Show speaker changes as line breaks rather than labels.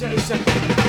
Station.